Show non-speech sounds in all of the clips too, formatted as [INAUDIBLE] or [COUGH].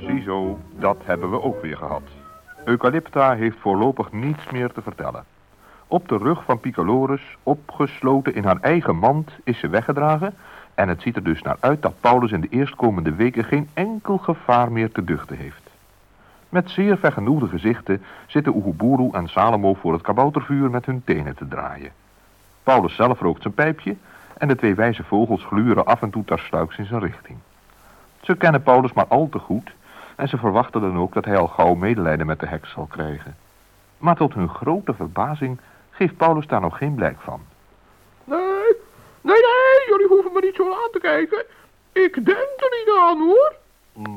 Ziezo, dat hebben we ook weer gehad. Eucalypta heeft voorlopig niets meer te vertellen. Op de rug van Piccolorus, opgesloten in haar eigen mand, is ze weggedragen... en het ziet er dus naar uit dat Paulus in de eerstkomende weken geen enkel gevaar meer te duchten heeft. Met zeer vergenoegde gezichten zitten Oeguburu en Salomo voor het kaboutervuur met hun tenen te draaien. Paulus zelf rookt zijn pijpje en de twee wijze vogels gluren af en toe tersluiks in zijn richting. Ze kennen Paulus maar al te goed en ze verwachten dan ook dat hij al gauw medelijden met de heks zal krijgen. Maar tot hun grote verbazing geeft Paulus daar nog geen blijk van. Nee, nee, nee, jullie hoeven me niet zo aan te kijken. Ik denk er niet aan, hoor.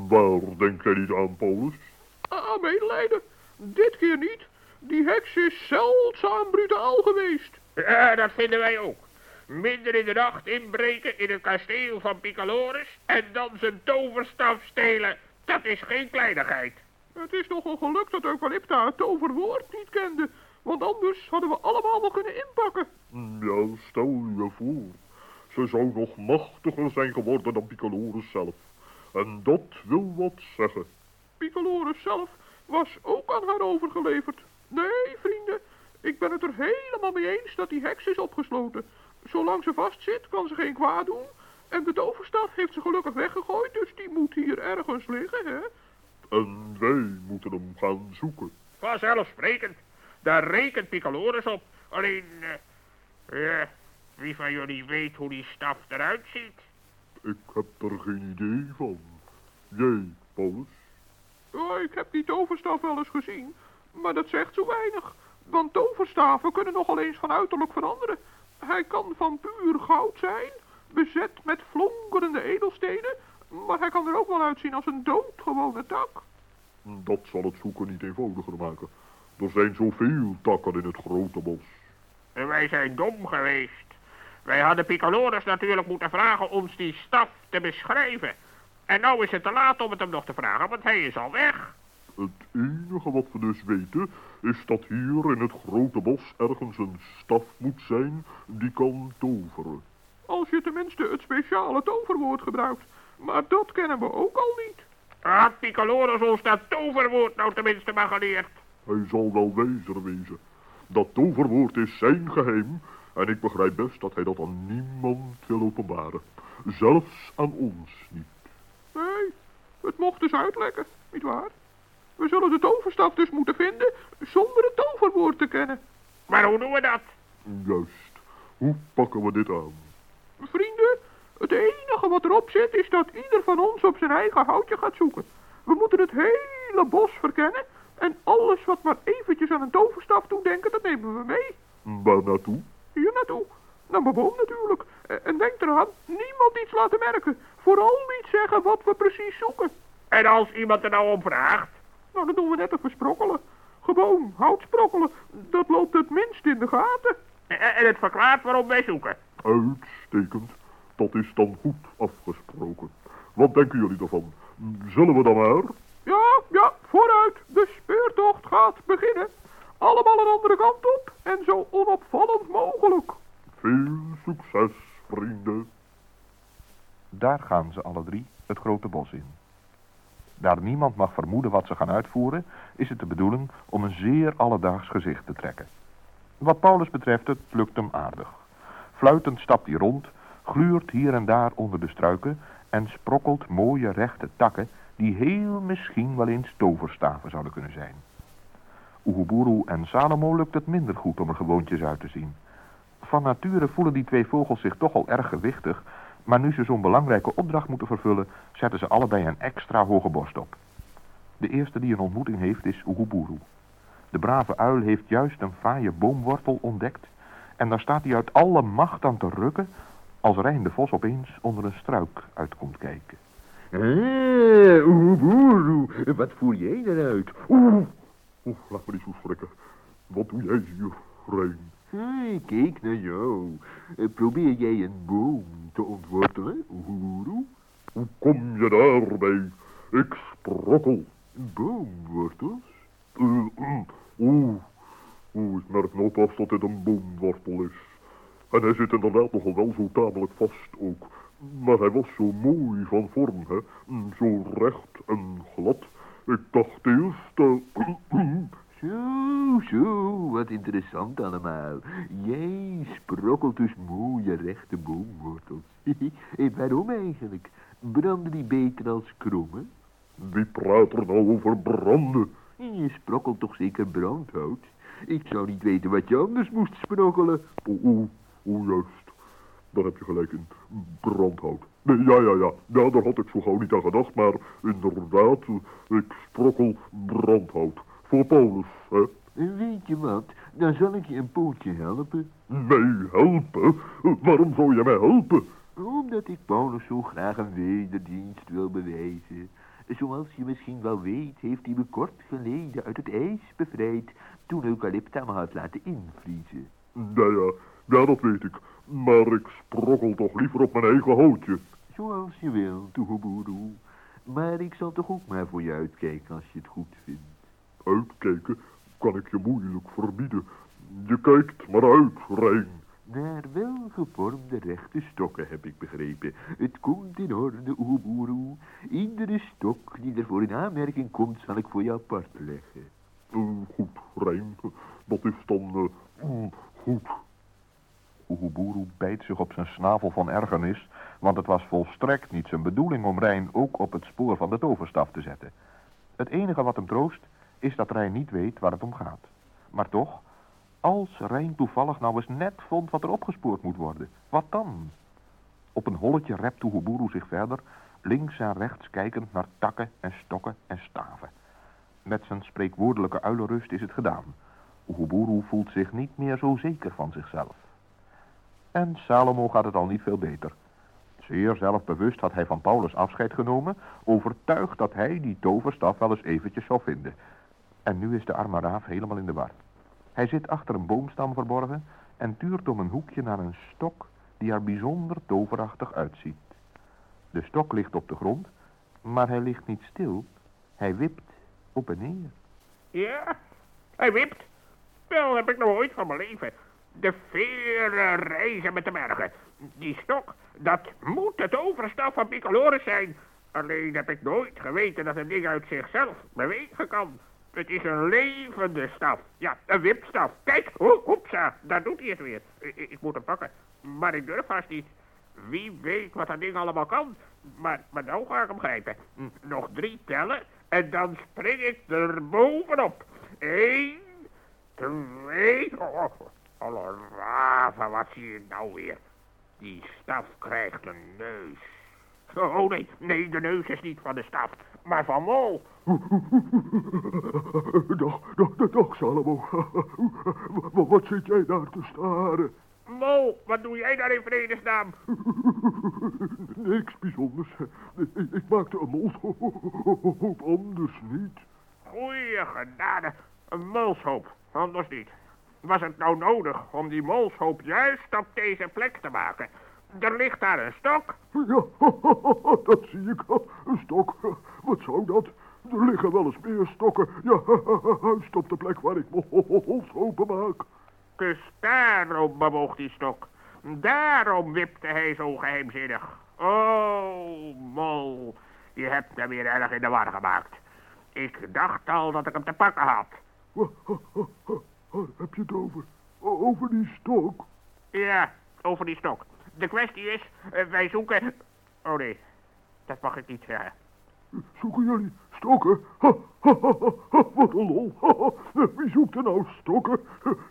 Waar denk jij niet aan, Paulus? Ah, medelijden. Dit keer niet. Die heks is zeldzaam brutaal geweest. Ja, dat vinden wij ook. Midden in de nacht inbreken in het kasteel van Piccolorus en dan zijn toverstaf stelen. Dat is geen kleinigheid. Het is nog een geluk dat Eucalypta het toverwoord niet kende. Want anders hadden we allemaal wel kunnen inpakken. Ja, stel je voor. Ze zou nog machtiger zijn geworden dan Piccolorus zelf. En dat wil wat zeggen. Piccolorus zelf was ook aan haar overgeleverd. Nee, vrienden, ik ben het er helemaal mee eens dat die heks is opgesloten. Zolang ze vastzit, kan ze geen kwaad doen. En de toverstaf heeft ze gelukkig weggegooid, dus die moet hier ergens liggen, hè? En wij moeten hem gaan zoeken. Vanzelfsprekend. Daar rekent Piccolorus op. Alleen, eh, ja, wie van jullie weet hoe die staf eruit ziet? Ik heb er geen idee van. Jij, Paulus? Ja, ik heb die toverstaf wel eens gezien, maar dat zegt zo weinig. Want toverstaven kunnen nogal eens van uiterlijk veranderen. Hij kan van puur goud zijn, bezet met flonkerende edelstenen, maar hij kan er ook wel uitzien als een doodgewone tak. Dat zal het zoeken niet eenvoudiger maken. Er zijn zoveel takken in het grote bos. En wij zijn dom geweest. Wij hadden Piccolorus natuurlijk moeten vragen ons die staf te beschrijven. En nou is het te laat om het hem nog te vragen, want hij is al weg. Het enige wat we dus weten is dat hier in het grote bos ergens een staf moet zijn die kan toveren. Als je tenminste het speciale toverwoord gebruikt. Maar dat kennen we ook al niet. Had Piccolorus ons dat toverwoord nou tenminste maar geleerd? Hij zal wel wijzer wezen. Dat toverwoord is zijn geheim en ik begrijp best dat hij dat aan niemand wil openbaren. Zelfs aan ons niet. Het mocht dus uitlekken, nietwaar? We zullen de toverstaf dus moeten vinden zonder het toverwoord te kennen. Maar hoe doen we dat? Juist. Hoe pakken we dit aan? Vrienden, het enige wat erop zit is dat ieder van ons op zijn eigen houtje gaat zoeken. We moeten het hele bos verkennen en alles wat maar eventjes aan een toverstaf toe denken, dat nemen we mee. Waar naartoe? Hier naartoe. Naar mijn boom natuurlijk. En denk eraan, niemand iets laten merken. Vooral niet zeggen wat we precies zoeken. En als iemand er nou om vraagt? Nou, dan doen we net even sprokkelen. Gewoon hout sprokkelen. Dat loopt het minst in de gaten. En het verklaart waarom wij zoeken. Uitstekend. Dat is dan goed afgesproken. Wat denken jullie ervan? Zullen we dan maar? Ja, ja, vooruit. De speurtocht gaat beginnen. Allemaal een andere kant op en zo onopvallend mogelijk. Veel succes, vrienden. Daar gaan ze alle drie het grote bos in. Daar niemand mag vermoeden wat ze gaan uitvoeren, is het de bedoeling om een zeer alledaags gezicht te trekken. Wat Paulus betreft, het lukt hem aardig. Fluitend stapt hij rond, gluurt hier en daar onder de struiken en sprokkelt mooie rechte takken die heel misschien wel eens toverstaven zouden kunnen zijn. Oeguburu en Salomo lukt het minder goed om er gewoontjes uit te zien. Van nature voelen die twee vogels zich toch al erg gewichtig, maar nu ze zo'n belangrijke opdracht moeten vervullen, zetten ze allebei een extra hoge borst op. De eerste die een ontmoeting heeft is Oeguburu. De brave uil heeft juist een fraaie boomwortel ontdekt en daar staat hij uit alle macht aan te rukken als Rijn de Vos opeens onder een struik uit komt kijken. Eh, Oeguburu, wat voer jij eruit? Oeh, Oeh, laat me niet zo schrikken. Wat doe jij hier, Rijn? Hey, kijk naar jou. Eh, Probeer jij een boom te ontwortelen, Oeguburu? Hoe kom je daarbij? Ik sprokkel. Boomwortels? Uh, Oeh, oeh, ik merk nou pas dat dit een boomwortel is. En hij zit inderdaad nogal wel zo tamelijk vast ook. Maar hij was zo mooi van vorm, hè. Mm, Zo recht en glad. Ik dacht eerst... eh, [CLEARS THROAT] Zo, zo, wat interessant allemaal. Jij sprokkelt dus mooie rechte boomwortels. [LAUGHS] waarom eigenlijk? Branden die beter als kromme? Wie praat er nou over branden? Je sprokkelt toch zeker brandhout? Ik zou niet weten wat je anders moest sprokkelen. Oeh, oeh, oeh, juist. Daar heb je gelijk in. Brandhout. Nee, ja, ja, ja. Ja, daar had ik zo gauw niet aan gedacht, maar inderdaad, eh, ik sprokkel brandhout. Voor Paulus, hè. Weet je wat, dan zal ik je een pootje helpen. Mij helpen? Waarom zou je mij helpen? Omdat ik Paulus zo graag een wederdienst wil bewijzen. Zoals je misschien wel weet, heeft hij me kort geleden uit het ijs bevrijd toen Eucalypta me had laten invriezen. Ja, ja, ja, dat weet ik. Maar ik sprokkel toch liever op mijn eigen houtje. Zoals je wil, Toehoeboeroe. Maar ik zal toch ook maar voor je uitkijken als je het goed vindt. Uitkijken kan ik je moeilijk verbieden. Je kijkt maar uit, Rijn. Naar welgevormde rechte stokken, heb ik begrepen. Het komt in orde, Oeboeroe. Iedere stok die er voor in aanmerking komt, zal ik voor je apart leggen. Eh, goed, Rijn. Dat is dan eh, mm, goed. Oeguburu bijt zich op zijn snavel van ergernis, want het was volstrekt niet zijn bedoeling om Rijn ook op het spoor van de toverstaf te zetten. Het enige wat hem troost, is dat Rijn niet weet waar het om gaat. Maar toch, als Rijn toevallig nou eens net vond wat er opgespoord moet worden, wat dan? Op een holletje rept Oeguburu zich verder, links en rechts kijkend naar takken en stokken en staven. Met zijn spreekwoordelijke uilenrust is het gedaan. Oeguburu voelt zich niet meer zo zeker van zichzelf. En Salomo gaat het al niet veel beter. Zeer zelfbewust had hij van Paulus afscheid genomen, overtuigd dat hij die toverstaf wel eens eventjes zou vinden. En nu is de arme raaf helemaal in de war. Hij zit achter een boomstam verborgen en tuurt om een hoekje naar een stok die er bijzonder toverachtig uitziet. De stok ligt op de grond, maar hij ligt niet stil. Hij wipt op en neer. Ja, hij wipt. Wel heb ik nog ooit van mijn leven. De vele reizen met de bergen. Die stok, dat moet het overstaf van Picoloris zijn. Alleen heb ik nooit geweten dat een ding uit zichzelf bewegen kan. Het is een levende staf. Ja, een wipstaf. Kijk, ho, hoepsa, daar doet hij het weer. Ik, moet hem pakken. Maar ik durf haast niet. Wie weet wat dat ding allemaal kan. Maar, maar nou ga ik hem grijpen. Hm, Nog drie tellen en dan spring ik er bovenop. Eén, twee... Oh, alle raven, wat zie je nou weer? Die staf krijgt een neus. Oh nee, nee, de neus is niet van de staf, maar van Mol. [LAUGHS] dag, dag, dag, Salomo. [LAUGHS] Wat, zit jij daar te staren? Mol, wat doe jij daar in vredesnaam? [LAUGHS] Niks bijzonders. Ik, ik maakte een molshoop, anders niet. Goeie genade, een molshoop, anders niet. Was het nou nodig om die molshoop juist op deze plek te maken? Er ligt daar een stok. Ja, [LAUGHS] dat zie ik. Een stok. Wat zou dat? Er liggen wel eens meer stokken. Ja, [LAUGHS] juist op de plek waar ik molshopen maak. Dus daarom bewoog die stok. Daarom wipte hij zo geheimzinnig. Oh, Mol, je hebt hem weer erg in de war gemaakt. Ik dacht al dat ik hem te pakken had. [LAUGHS] Waar heb je het over? Over die stok? Ja, over die stok. De kwestie is, eh, wij zoeken... Oh nee, dat mag ik niet zeggen. Zoeken jullie stokken? Ha, ha, ha, wat een lol. Wie zoekt er nou stokken?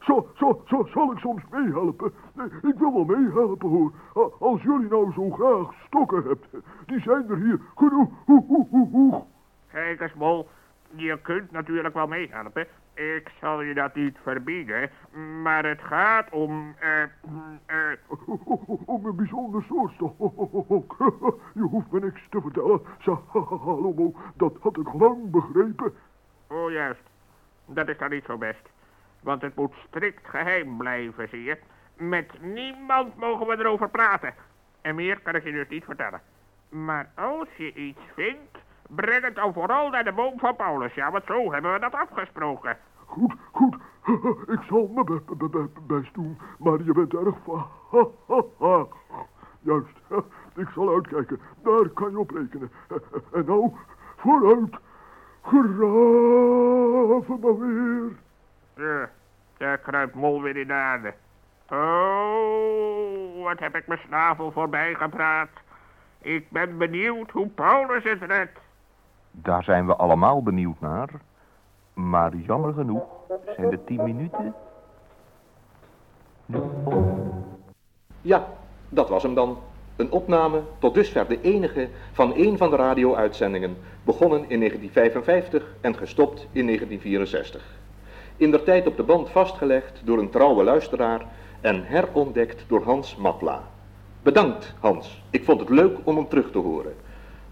Zal, zal, zal, zal ik soms meehelpen? Ik wil wel meehelpen hoor. Als jullie nou zo graag stokken hebt, die zijn er hier genoeg. Kijk eens, Mol, je kunt natuurlijk wel meehelpen. Ik zal je dat niet verbieden, maar het gaat om... eh, eh, [LAUGHS] Om een bijzonder soort stok. [LAUGHS] Je hoeft me niks te vertellen. Salomo, [LAUGHS] dat had ik lang begrepen. oh juist, dat is dan niet zo best. Want het moet strikt geheim blijven, zie je. Met niemand mogen we erover praten. En meer kan ik je dus niet vertellen. Maar als je iets vindt Breng het dan vooral naar de boom van Paulus, ja, want zo hebben we dat afgesproken. Goed, goed. [LAUGHS] Ik zal mijn be- be- be- best doen, maar je bent erg va. [LAUGHS] Juist, [LAUGHS] ik zal uitkijken. Daar kan je op rekenen. En nou, vooruit. Graven maar weer. Ja, daar kruipt Mol weer in de aarde. Oh, wat heb ik mijn snavel voorbij gepraat. Ik ben benieuwd hoe Paulus het redt. Daar zijn we allemaal benieuwd naar. Maar jammer genoeg zijn de tien minuten. Ja, dat was hem dan. Een opname, tot dusver de enige, van een van de radio-uitzendingen, begonnen in 1955 en gestopt in 1964. In der tijd op de band vastgelegd door een trouwe luisteraar en herontdekt door Hans Matla. Bedankt, Hans. Ik vond het leuk om hem terug te horen.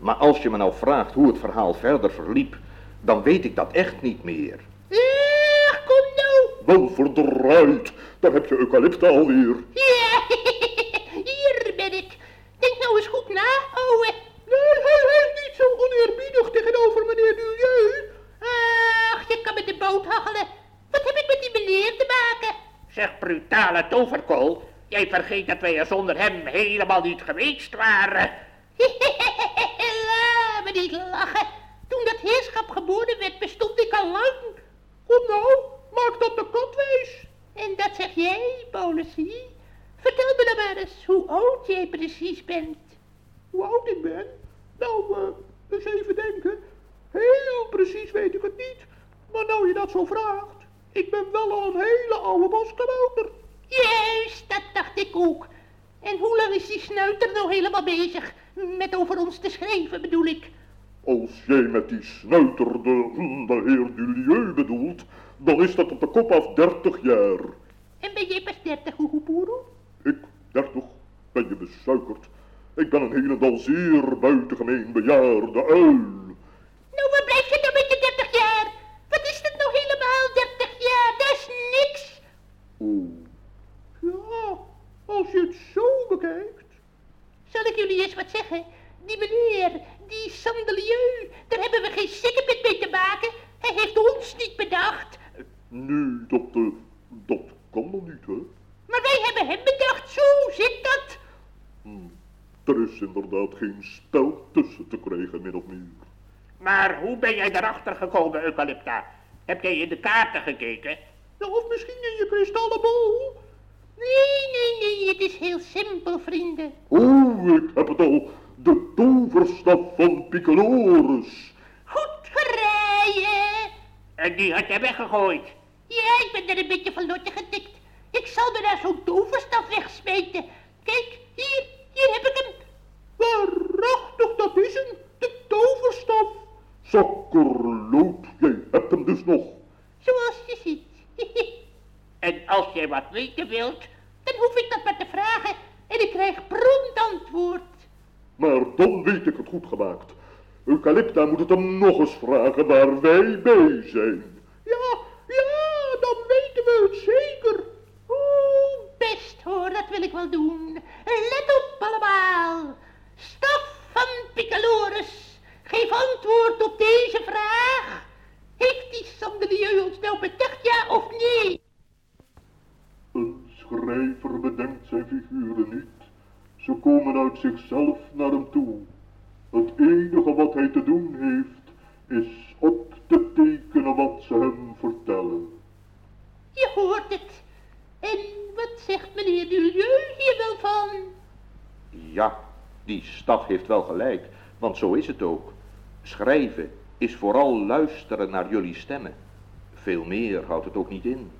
Maar als je me nou vraagt hoe het verhaal verder verliep, dan weet ik dat echt niet meer. Ach, kom nou. Wel verdraaid, daar heb je eucalypta alweer. Ja, [LAUGHS] hier ben ik. Denk nou eens goed na, ouwe. Nee, hij, hij is niet zo oneerbiedig tegenover meneer Durieu. Ach, je kan met de boot hachelen. Wat heb ik met die meneer te maken? Zeg, brutale toverkool, jij vergeet dat wij er zonder hem helemaal niet geweest waren. Laat me niet lachen. Toen dat heerschap geboren werd, bestond ik al lang. Kom nou, maak dat de kat wijs. En dat zeg jij, Politie. Vertel me dan maar eens hoe oud jij precies bent. Hoe oud ik ben? Nou, eh, eens even denken. Heel precies weet ik het niet. Maar nou je dat zo vraagt, ik ben wel al een hele oude boskabouter. Juist, dat dacht ik ook. En hoe lang is die snuiter nou helemaal bezig? Met over ons te schrijven, bedoel ik. Als jij met die snuiter de, de heer Dulieu bedoelt, dan is dat op de kop af 30 jaar. En ben jij pas dertig, hoehoepoeroe? Ik, 30, Ik ben een helendal zeer buitengemeen bejaarde uil. Nou, waar blijf je nou met je dertig jaar? Wat is dat nou helemaal, dertig jaar? Dat is niks. Oh. Ja, als je het zo bekijkt. Zal ik jullie eens wat zeggen? Die meneer, die Sandelieu, daar hebben we geen sikkepit mee te maken. Hij heeft ons niet bedacht. Nee, dat, eh, dat kan dan niet, hè? Maar wij hebben hem bedacht, zo zit dat. Er is inderdaad geen spel tussen te krijgen, min of meer. Maar hoe ben jij erachter gekomen, Eucalypta? Heb jij in de kaarten gekeken? Ja, of misschien in je kristallen bol. Nee, nee, nee, het is heel simpel, vrienden. Oh, ik heb het al. De toverstaf van Piccolorus. Goed gereden. En die had jij weggegooid. Ja, ik ben er een beetje van lotte getikt. Ik zal me daar zo'n toverstaf wegsmeten. Kijk, hier, hier heb ik hem. Waarachtig, dat is hem. De toverstaf. Zakkerloot, jij hebt hem dus nog. Zoals je ziet. [LAUGHS] En als jij wat weten wilt, Dan hoef ik dat maar te vragen en ik krijg prompt antwoord. Maar dan weet ik het goed gemaakt. Eucalypta moet het hem nog eens vragen waar wij bij zijn. Ja, ja, dan weten we het zeker. Oeh, best hoor, dat wil ik wel doen. Let op allemaal. Staf van Picalorus, geef antwoord op deze vraag. Heeft die Sandelieu ons nou bedacht, ja of nee? Een schrijver bedenkt zijn figuren niet. Ze komen uit zichzelf naar hem toe. Het enige wat hij te doen heeft, is op te tekenen wat ze hem vertellen. Je hoort het. En wat zegt meneer Durieu hier wel van? Ja, die staf heeft wel gelijk, want zo is het ook. Schrijven is vooral luisteren naar jullie stemmen. Veel meer houdt het ook niet in.